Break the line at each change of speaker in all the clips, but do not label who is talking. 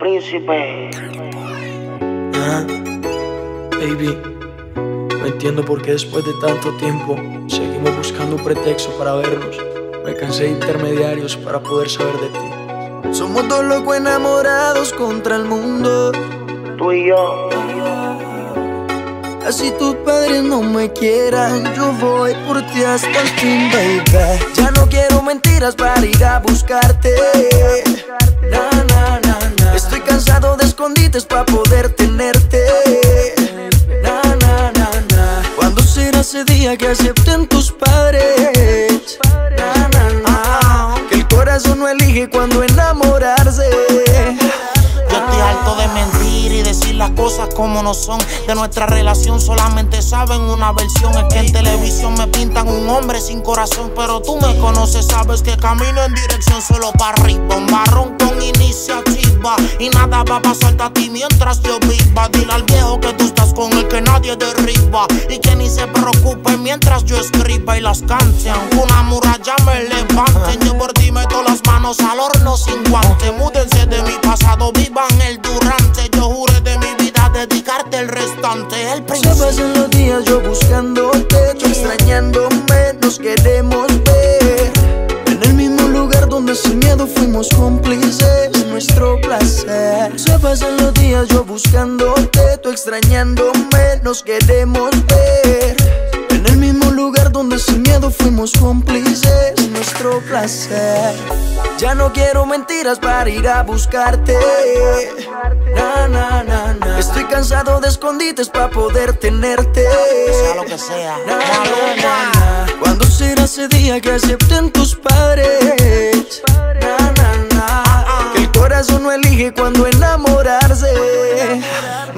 príncipe.
Ah, baby, no entiendo por qué después de tanto tiempo seguimos buscando un pretexto para vernos. Me cansé de intermediarios para poder saber de ti.
Somos dos locos enamorados contra el mundo.
Tú y yo.
Así tus padres no me quieran, yo voy por ti hasta el fin, baby. Ya no quiero mentiras para ir a buscarte. Escondites para poder tenerte. Na, na, na, na. ¿Cuándo será ese día que acepten tus padres? Na, na, na. Que el corazón no elige cuando enamorarse.
Cosas como no son. De nuestra relación solamente saben una versión. Es que en televisión me pintan un hombre sin corazón. Pero tú me conoces, sabes que camino en dirección solo para arriba. Un barrón con iniciativa. Y nada va a pasarte a ti mientras yo viva. Dile al viejo que tú estás con el que nadie derriba. Y que ni se preocupe mientras yo escriba y las canten. Una muralla me levanten. El
Se pasan los días yo buscándote, tú extrañándome, nos queremos ver. En el mismo lugar donde sin miedo fuimos cómplices de nuestro placer. Se pasan los días yo buscándote, tú extrañándome, nos queremos ver. En el mismo lugar donde sin miedo fuimos cómplices nuestro placer. Ya no quiero mentiras para ir a buscarte. Escondites para poder tenerte.
Sea lo que sea.
Na, na, na. ¿Cuándo será ese día que acepten tus padres? Na, na, na. Que el corazón no elige cuando enamorarse.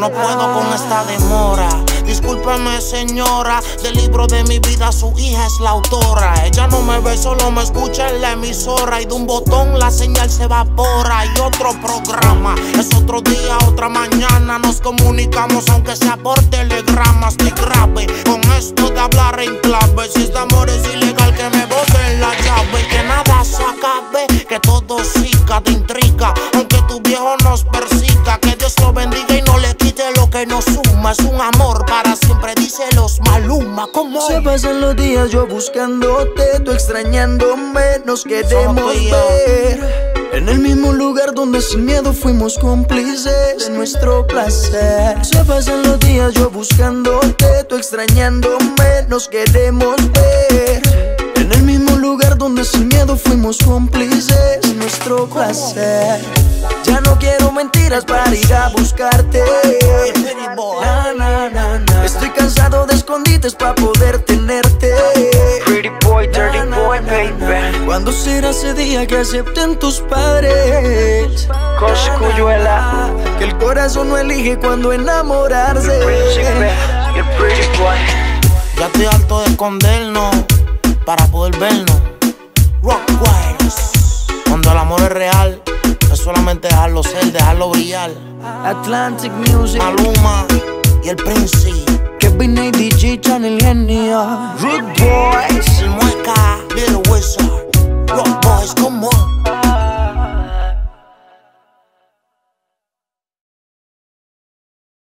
No puedo con esta demora. Discúlpeme, señora. Del libro de mi vida, su hija es la autora. Ella no me ve, solo me escucha en la emisora. Y de un botón la señal se evapora. Y otro programa. Es otro día, otra mañana. Nos comunicamos, aunque sea por telegrama. Estoy grave con esto de hablar en clave. Si este amor es ilegal, que me boten la llave. Que nada se acabe, que todo siga de intriga. Maluma. como
Se pasan los días yo buscándote, tú extrañándome, nos queremos ver. En el mismo lugar donde sin miedo fuimos cómplices de nuestro placer. Se pasan los días yo buscándote, tú extrañándome, nos queremos ver. En el mismo lugar donde sin miedo fuimos cómplices de nuestro placer. Ya no quiero mentiras para ir a buscarte. Na, na, na, na. Estoy cansado para poder tenerte.
Pretty boy, dirty boy,
na,
baby.
na. ¿Cuándo será ese día que acepten tus padres? Na,
Cuyuela.
Que el corazón no elige cuando enamorarse.
El pretty boy.
Ya estoy harto de escondernos para poder vernos. Rock Wires. Cuando el amor es real, es solamente dejarlo ser, dejarlo brillar.
Atlantic Music,
Maluma y el Príncipe.
Kevin A. DJ Channel Genio. Rude Boys.
El Mueca, Little Wizard. Rock Boys, come on.